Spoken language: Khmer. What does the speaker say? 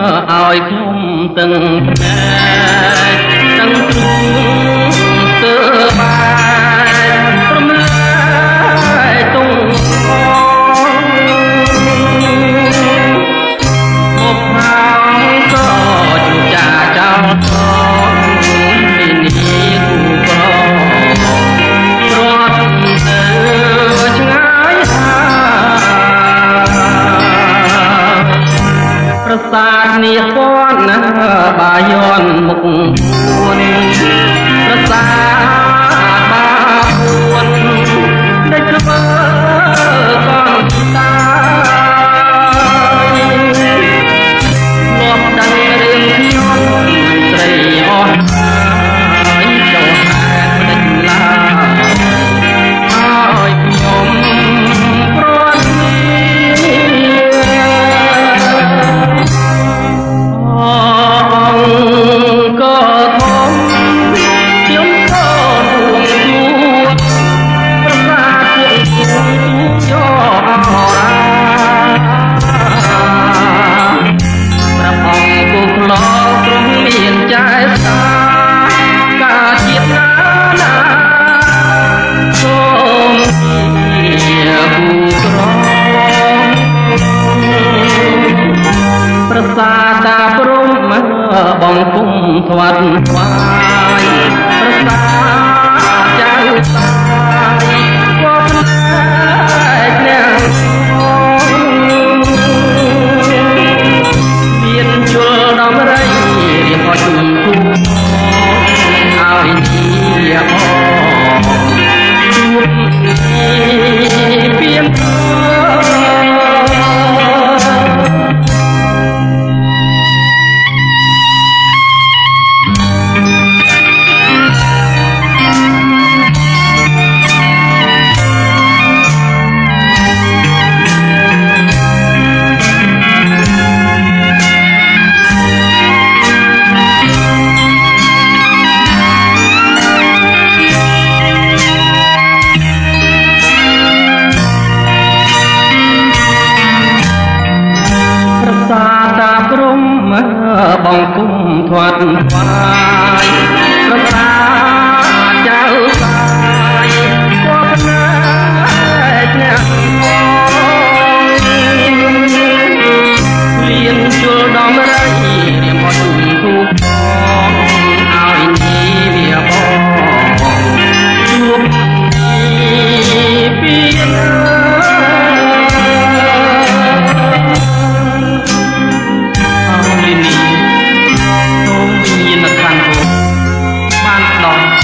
កុំយំឲ្យខ្ញុំទាំងផ្នែកទាំងទ្រូ ប្រសាទនេះពន់ណាបាយ័នមុខពួនប្រសា អង្គគូក្លោទ្រង់មានចែសាការជាតិណាណាសូមជាគូក្រប្រសាតាព្រំបងគុំធ្វាត់ថ្វាយប្រសា bóng cung thoát khoai long.